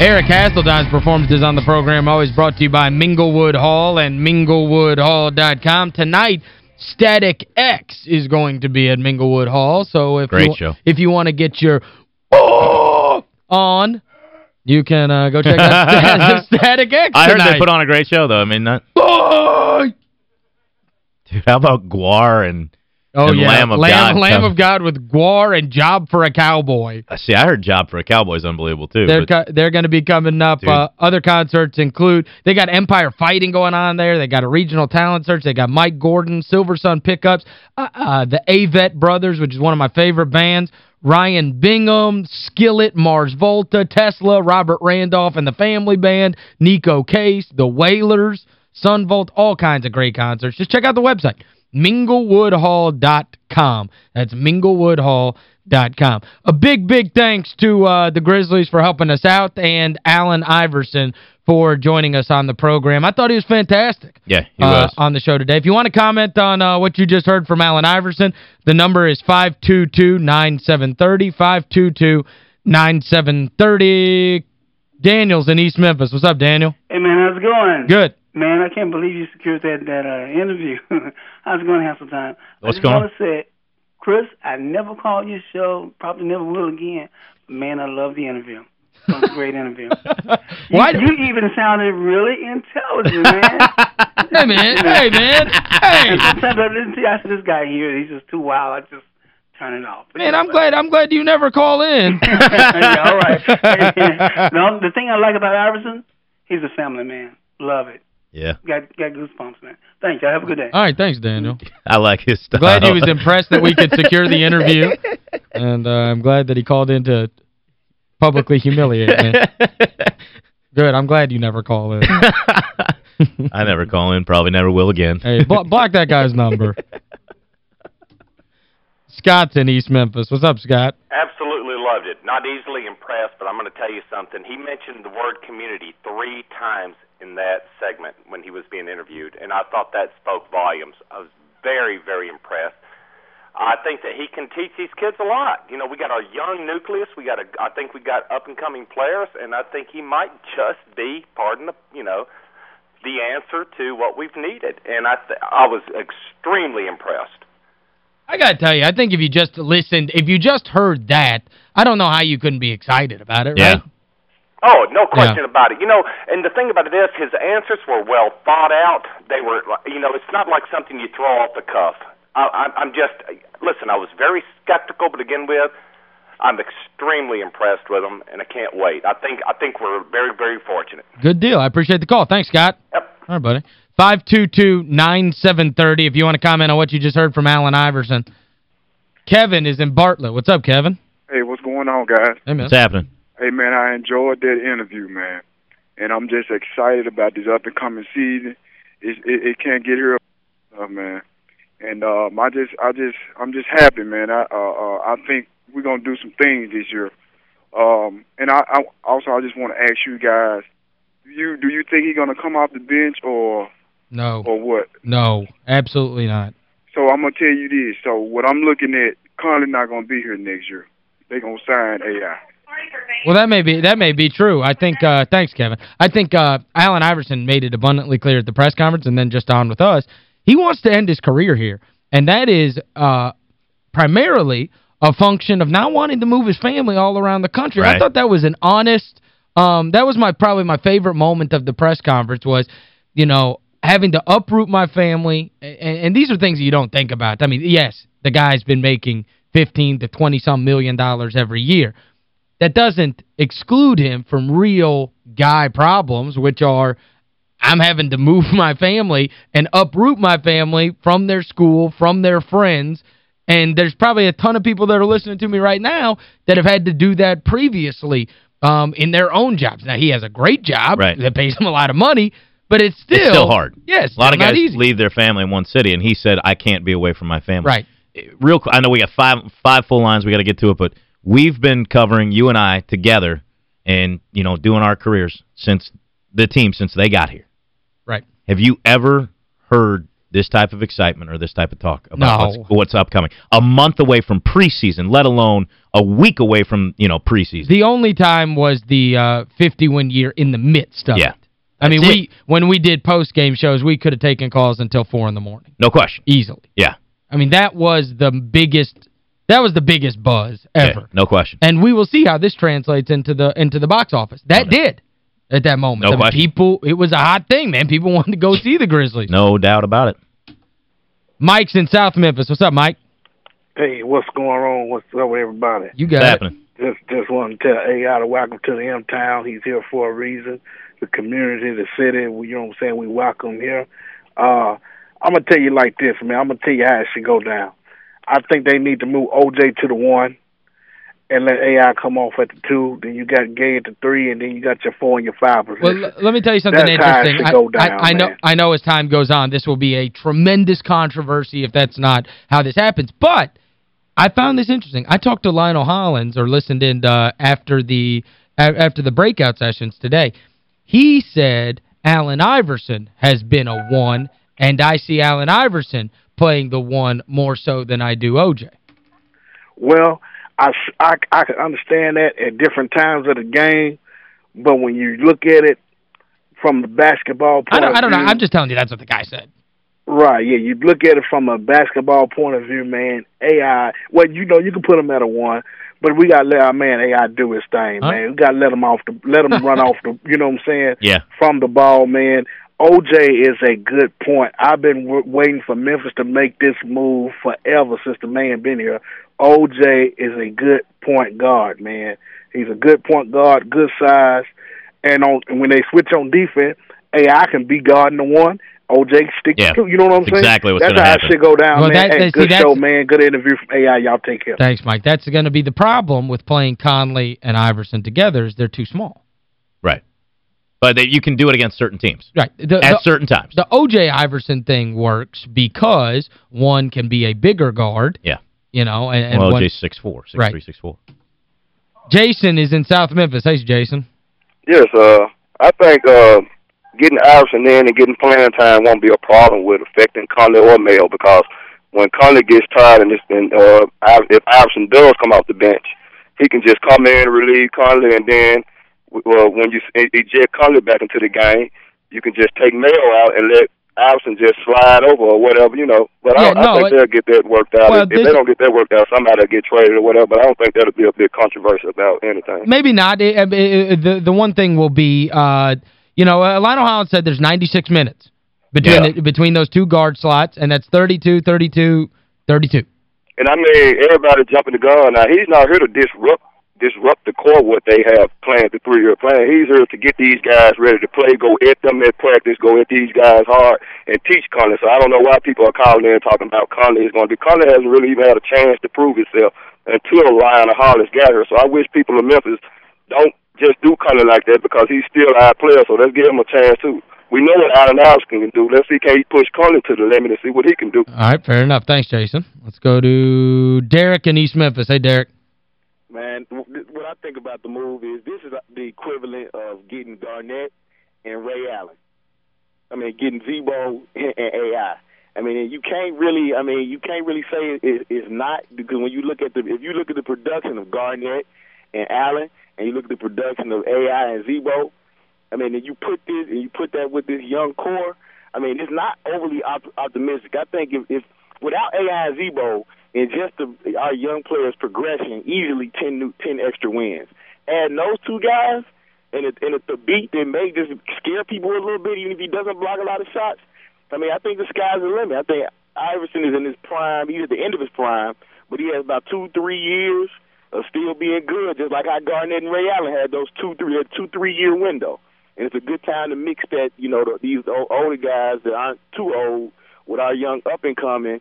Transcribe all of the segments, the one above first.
Eric Hasseltine's performances on the program always brought to you by Minglewood Hall and minglewoodhall.com. Tonight, Static X is going to be at Minglewood Hall. So if Great you, show. if you want to get your oh on, you can uh, go check out Static, X I heard they put on a great show, though. I mean, dude, how about Gwar and, oh yeah, Lamb of Lamb, God? Lamb of God with Gwar and Job for a Cowboy. Uh, See, I heard Job for a Cowboy is unbelievable, too. They're they're going to be coming up. Uh, other concerts include, they got Empire Fighting going on there. They got a regional talent search. They got Mike Gordon, Silver Sun Pickups, uh, uh, the Avett Brothers, which is one of my favorite bands, Ryan Bingham, Skillet, Mars Volta, Tesla, Robert Randolph and the Family Band, Neko Case, the Wailers, Son Volt, all kinds of great concerts. Just check out the website, minglewoodhall.com. That's minglewoodhall.com. A big, big thanks to uh, the Grizzlies for helping us out and Allen Iverson for joining us on the program. I thought he was fantastic yeah, he uh, was. on the show today. If you want to comment on uh, what you just heard from Allen Iverson, the number is 522-9730, 522-9730. Daniel's in East Memphis. What's up, Daniel? Hey man, how's it going? Good. Man, I can't believe you secured that that uh, interview. I was going, Hasseltine? What's I just going want to say, Chris, I never called your show, probably never will again. Man, I love the interview. It was a great interview. Why You, you even sounded really intelligent, man. hey, man. Hey, man. Hey. And sometimes I listen to you, I said, this guy here, he's just too wild. I just turn it off. Man, I'm glad I'm glad you never call in. yeah, all right. no, the thing I like about Iverson, he's a family man. Love it. Yeah, Got got goosebumps, man. Thank you. Have a good day. All right, thanks, Daniel. I like his style. Glad he was impressed that we could secure the interview. And uh, I'm glad that he called in to publicly humiliate me. Good, I'm glad you never call in. I never call in, probably never will again. Hey, blo block that guy's number. Scott's in East Memphis. What's up, Scott? Absolutely loved it. Not easily impressed, but I'm going to tell you something. He mentioned the word community three times in that segment when he was being interviewed, and I thought that spoke volumes. I was very, very impressed. I think that he can teach these kids a lot. You know, we got a young nucleus. We got a. I think we got up and coming players, and I think he might just be, pardon the, you know, the answer to what we've needed. And I, th- I was extremely impressed. I got to tell you, I think if you just listened, if you just heard that, I don't know how you couldn't be excited about it, Yeah. right? Oh, no question about it. You know, and the thing about it is, his answers were well thought out. They were, you know, it's not like something you throw off the cuff. I, I'm, I'm just, listen. I was very skeptical to begin with. I'm extremely impressed with him, and I can't wait. I think, I think we're very, very fortunate. Good deal. I appreciate the call. Thanks, Scott. Yep. All right, buddy. 522-9730 if you want to comment on what you just heard from Allen Iverson. Kevin is in Bartlett. What's up, Kevin? Hey, what's going on, guys? Hey, man. What's happening? Hey, man, I enjoyed that interview, man, and I'm just excited about this up and coming season. It it, it can't get here, uh, man. And um, I just, I just, I'm just happy, man. I, uh, uh, I think we're gonna do some things this year. Um, and I, I also, I just want to ask you guys, do you, do you think he's gonna come off the bench or, No. or what? No, absolutely not. So I'm gonna tell you this. So what I'm looking at, Conley not gonna be here next year. They gonna sign AI. Well, that may be that may be true. I think uh thanks Kevin. I think uh Allen Iverson made it abundantly clear at the press conference and then just on with us. He wants to end his career here. And that is uh primarily a function of not wanting to move his family all around the country. I thought that was an honest um that was my probably my favorite moment of the press conference was, you know, having to uproot my family and, and these are things you don't think about. I mean, yes, the guy's been making 15 to 20 some million dollars every year that doesn't exclude him from real guy problems, which are I'm having to move my family and uproot my family from their school, from their friends, and there's probably a ton of people that are listening to me right now that have had to do that previously um, in their own jobs. Now, he has a great job Right. that pays him a lot of money, But it's still... it's still hard. Yes, A lot of guys easy. leave their family in one city, and he said, I can't be away from my family. Right. Real I know we got five five full lines. We got to get to it, but we've been covering, you and I, together and, you know, doing our careers since the team, since they got here. Right. Have you ever heard this type of excitement or this type of talk about No. what's, what's upcoming? A month away from preseason, let alone a week away from, you know, preseason. The only time was the uh, 50-win year in the midst of Yeah. it. I mean, That's we when we did post-game shows, we could have taken calls until 4 in the morning, No question. easily. Yeah. I mean, that was the biggest that was the biggest buzz ever. Yeah, no question. And we will see how this translates into the into the box office. That did at that moment. No I mean, question. people it was a hot thing, man. People wanted to go see the Grizzlies. No doubt about it. Mike's in South Memphis. What's up, Mike? Hey, what's going on? What's up with everybody? You What's got it. happening? Just just want to tell AI to welcome to the M Town. He's here for a reason. The community, the city, we, you know what I'm saying? We welcome here. Uh, I'm gonna tell you like this, man. I'm gonna tell you how it should go down. I think they need to move OJ to the one and let AI come off at the two. Then you got Gay at the three, and then you got your four and your five Well, position. l- let me tell you something That's interesting. I, down, I, I know. I know as time goes on this will be a tremendous controversy if that's not how this happens. But I found this interesting. I talked to Lionel Hollins or listened in uh, after the after the breakout sessions today. He said Allen Iverson has been a one and I see Allen Iverson playing the one more so than I do OJ. Well, I, I, I can understand that at different times of the game, but when you look at it from the basketball I point don't I don't of know. I'm just telling you that's what the guy said. right, yeah, you look at it from a basketball point of view, man. AI, well, you know, you can put him at a one, but we got to let our man AI do his thing, Huh? man. We got to let him off the, let him run off the, you know what I'm saying? Yeah. From the ball, man. OJ is a good point. I've been w- waiting for Memphis to make this move forever since the man been here. OJ is a good point guard, man. He's a good point guard, good size, and on and when they switch on defense, AI can be guarding the one. OJ stick Yeah. to two. You know what I'm saying? exactly what's That's gonna how happen. it should go down, Well, man. that- hey, see, good that's- show, man. Good interview from AI. Y'all take care. Thanks, Mike. That's going to be the problem with playing Conley and Iverson together is they're too small. Right. But that you can do it against certain teams Right. The, at the, certain times. the O.J. Iverson thing works because one can be a bigger guard. Yeah. You know, and, and well, one, OJ's 6'4", 6'3", Right. 6'4". Jason is in South Memphis. Hey, Jason. Yes, uh, I think uh, getting Iverson in and getting playing time won't be a problem with affecting Conley or Mayo because when Conley gets tired and, this, and uh, Iv- if Iverson does come off the bench, he can just come in and relieve Conley, and then well, when you eject Conley back into the game, you can just take Mayo out and let Iverson just slide over or whatever, you know. But Yeah, I, no, I think it- they'll get that worked out. Well, if, if they don't get that worked out, somebody will get traded or whatever. But I don't think that'll be a big controversy about anything. Maybe not. It- it- the the one thing will be, uh, you know, uh, Lionel Hollins said there's 96 minutes between Yeah. the, between those two guard slots, and that's 32, 32, 32. And I mean, everybody jumping the gun. Now he's not here to disrupt disrupt the core what they have planned, the three year plan. He's here to get these guys ready to play, go at them at practice, go at these guys hard, and teach Conley. So I don't know why people are calling in talking about Conley is going to be. Conley hasn't really even had a chance to prove himself until Ryan Hollis got here. So I wish people in Memphis don't just do Conley like that because he's still our player. So let's give him a chance too. We know what Allen Iverson can do. Let's see can he push Conley to the limit and see what he can do. All right, fair enough. Thanks, Jason. Let's go to Derek in East Memphis. Hey, Derek. Man, what I think about the move is this is the equivalent of getting Garnett and Ray Allen. I mean, getting Z-Bo and, AI. I mean, you can't really. I mean, you can't really say it, it's not because when you look at the if you look at the production of Garnett and Allen, and you look at the production of AI and Z-Bo, I mean, and you put this and you put that with this young core. I mean, it's not overly op- optimistic. I think if, if without AI and Z-Bo and just the, our young players' progression, easily 10, new, 10 extra wins. Add those two guys and it, and it, Thabeet that may just scare people a little bit, even if he doesn't block a lot of shots. I mean, I think the sky's the limit. I think Iverson is in his prime. He's at the end of his prime, but he has about two, three years of still being good, just like how Garnett and Ray Allen had those two, three, that two, three year window. And it's a good time to mix that, you know, the, these o- older guys that aren't too old with our young up and coming.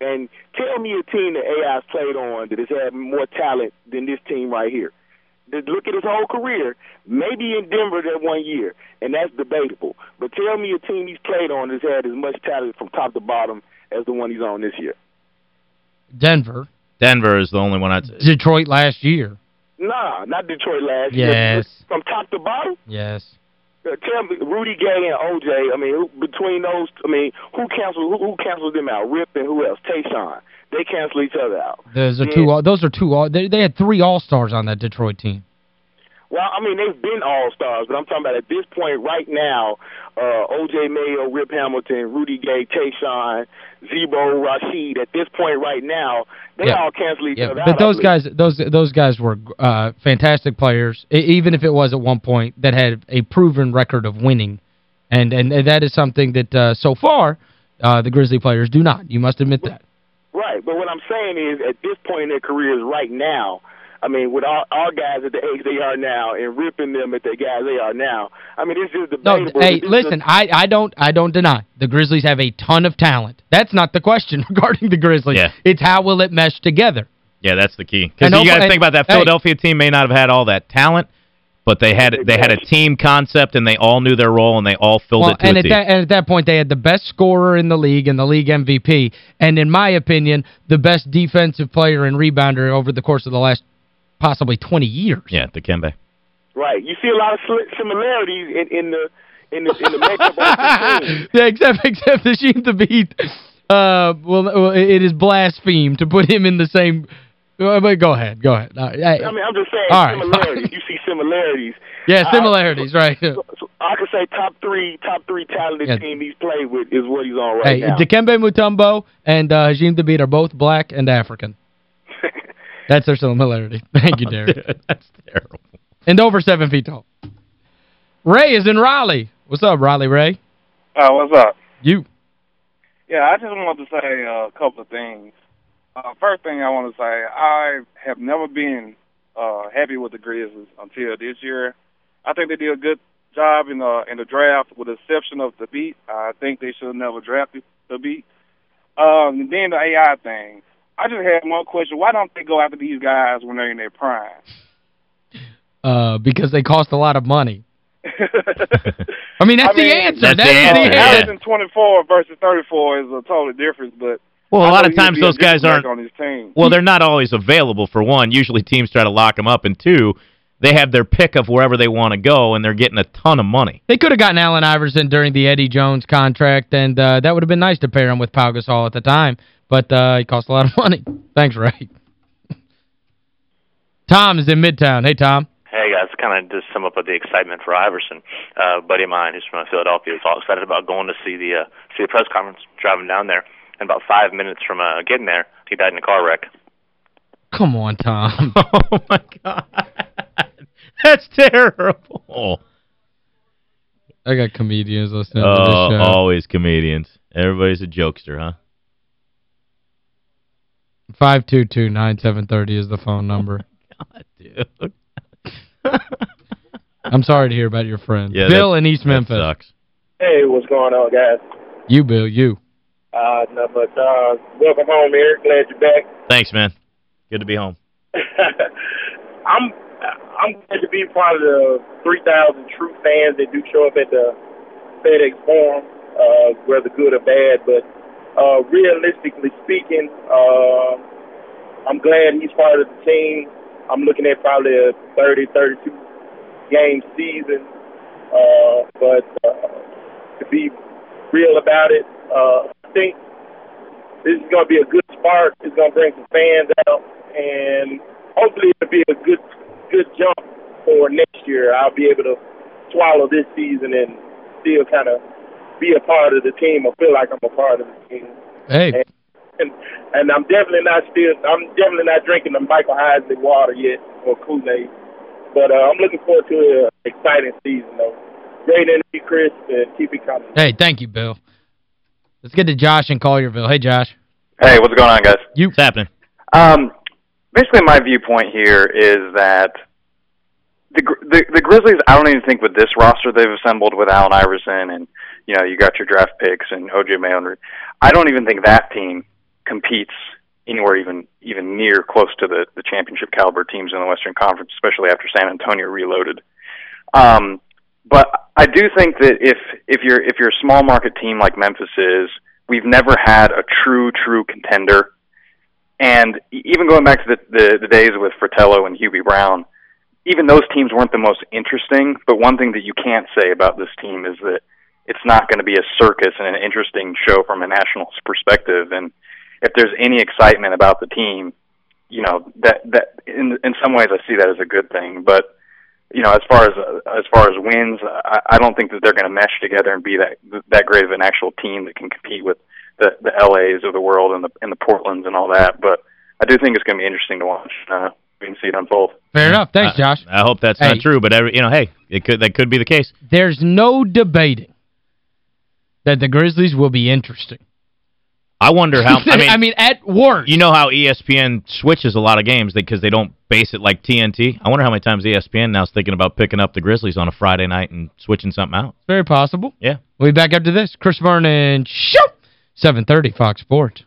And tell me a team that AI's played on that has had more talent than this team right here. to look at his whole career, maybe in Denver that one year, and that's debatable. But tell me a team he's played on has had as much talent from top to bottom as the one he's on this year. Denver. Denver is the only one I'd say. Detroit last year. Nah, not Detroit last year. Yes. From top to bottom? Yes. Uh, tell me, Rudy Gay and OJ. I mean, who, between those, I mean, who canceled who, who canceled them out? Rip and who else? Tayshaun. They cancel each other out. Those are Yeah. two all those are two all they, they had three all-stars on that Detroit team. Well, I mean, they've been all stars, but I'm talking about at this point right now, uh, OJ Mayo, Rip Hamilton, Rudy Gay, Tayshaun, Z-Bo, Rasheed. At this point right now, they Yeah. all cancel each Yeah, other out. but those guys those those guys were uh fantastic players even if it was at one point that had a proven record of winning. And and that is something that uh so far uh the Grizzly players do not. You must admit that. Right, but what I'm saying is, at this point in their careers, right now, I mean, with all our guys at the age they are now, and ripping them at the guys they are now, I mean, it's just No, hey, This is listen, I I don't I don't deny. The Grizzlies have a ton of talent. That's not the question regarding the Grizzlies. Yeah. It's how will it mesh together. Yeah, that's the key. Because you hopefully- got to think about that hey. Philadelphia team may not have had all that talent, but they had they had a team concept and they all knew their role and they all filled Well, it to and a at team. that and at that point they had the best scorer in the league and the league MVP and in my opinion the best defensive player and rebounder over the course of the last possibly 20 years. yeah, Dikembe. right. You see a lot of similarities in, in the in the in the makeup of the team. yeah, except except Hasheem Thabeet uh well, well it is blaspheme to put him in the same uh, but go ahead. Go ahead. Uh, hey, I mean, I'm just saying All right, similarities. You see similarities. yeah, I- similarities, right. So, so I could say top three, top three talented Yeah. team he's played with is what he's on right Hey, now. Dikembe Mutombo and uh, Hasheem Thabeet are both black and African. That's their similarity. Thank you, Derek. That's terrible. and over seven feet tall. Ray is in Raleigh. What's up, Raleigh Ray? Uh, what's up? You. Yeah, I just want to say uh, a couple of things. Uh, first thing I want to say, I have never been uh, happy with the Grizzlies until this year. I think they did a good job in the in the draft, with the exception of Thabeet. I think they should have never drafted Thabeet. Um, and then the AI thing. I just had one question: Why don't they go after these guys when they're in their prime? Uh, because they cost a lot of money. I mean, that's I mean, the answer. That's That's, the answer, the answer. Averaging 24 versus 34 is a totally difference, but Well, a I lot of times those guys aren't on his team. Well, they're not always available for one. Usually teams try to lock them up and two, they have their pick of wherever they want to go and they're getting a ton of money. They could have gotten Allen Iverson during the Eddie Jones contract, and uh, that would have been nice to pair him with Pau Gasol at the time, but uh, it cost a lot of money. Thanks, Ray. Tom is in Midtown. Hey, Tom. Hey guys, kind of just sum up the excitement for Iverson. Uh, a buddy of mine who's from Philadelphia is all excited about going to see the uh, see the press conference. Driving down there, and about five minutes from uh, getting there, he died in a car wreck. Come on, Tom. oh, my God. That's terrible. I got comedians listening to Oh, this show. always comedians. Everybody's a jokester, huh? 522-9730 is the phone number. God, dude. I'm sorry to hear about your friend. Yeah, Bill that- in East that Memphis. sucks. Hey, what's going on, guys? You, Bill, you. Uh, no, but uh, welcome home, Eric. Glad you're back. Thanks, man. Good to be home. I'm I'm glad to be part of the 3,000 true fans that do show up at the FedEx Forum, uh, whether good or bad. But uh, realistically speaking, uh, I'm glad he's part of the team. I'm looking at probably a 30, 32 game season. Uh, but uh, to be real about it, uh, I think this is going to be a good spark. It's going to bring some fans out, and hopefully it'll be a good good jump for next year. I'll be able to swallow this season and still kind of be a part of the team or feel like I'm a part of the team. Hey. And, and, and I'm definitely not still. I'm definitely not drinking the Michael Heisley water yet or Kool-Aid. But uh, I'm looking forward to an exciting season, though. Great interview, Chris, and keep it coming. Hey, thank you, Bill. Let's get to Josh in Collierville. Hey, Josh. Hey, what's going on, guys? You. What's happening? Um, basically, my viewpoint here is that the, the the Grizzlies. I don't even think with this roster they've assembled with Allen Iverson and you know you got your draft picks and OJ Mayo. I don't even think that team competes anywhere even even near close to the the championship caliber teams in the Western Conference, especially after San Antonio reloaded. Um, but I do think that if if you're if you're a small market team like Memphis is, we've never had a true true contender. And even going back to the the, the days with Fratello and Hubie Brown, even those teams weren't the most interesting. But one thing that you can't say about this team is that it's not going to be a circus and an interesting show from a national perspective. And if there's any excitement about the team, you know that that in in some ways I see that as a good thing. But you know, as far as as far as wins, I, I don't think that they're going to mesh together and be that that great of an actual team that can compete with the the LA's of the world and the and the Portlands and all that. But I do think it's going to be interesting to watch. Uh, we can see it unfold. Fair enough. Thanks, Josh. I hope that's Hey. not true, but every, you know, hey, it could that could be the case. There's no debating that the Grizzlies will be interesting. I wonder how I mean I mean at worst. You know how E ESPN switches a lot of games because they don't base it like TNT. I wonder how many times ESPN now is thinking about picking up the Grizzlies on a Friday night and switching something out. Very possible. Yeah. We'll be back after this. Chris Vernon, shoot! 730 Fox Sports.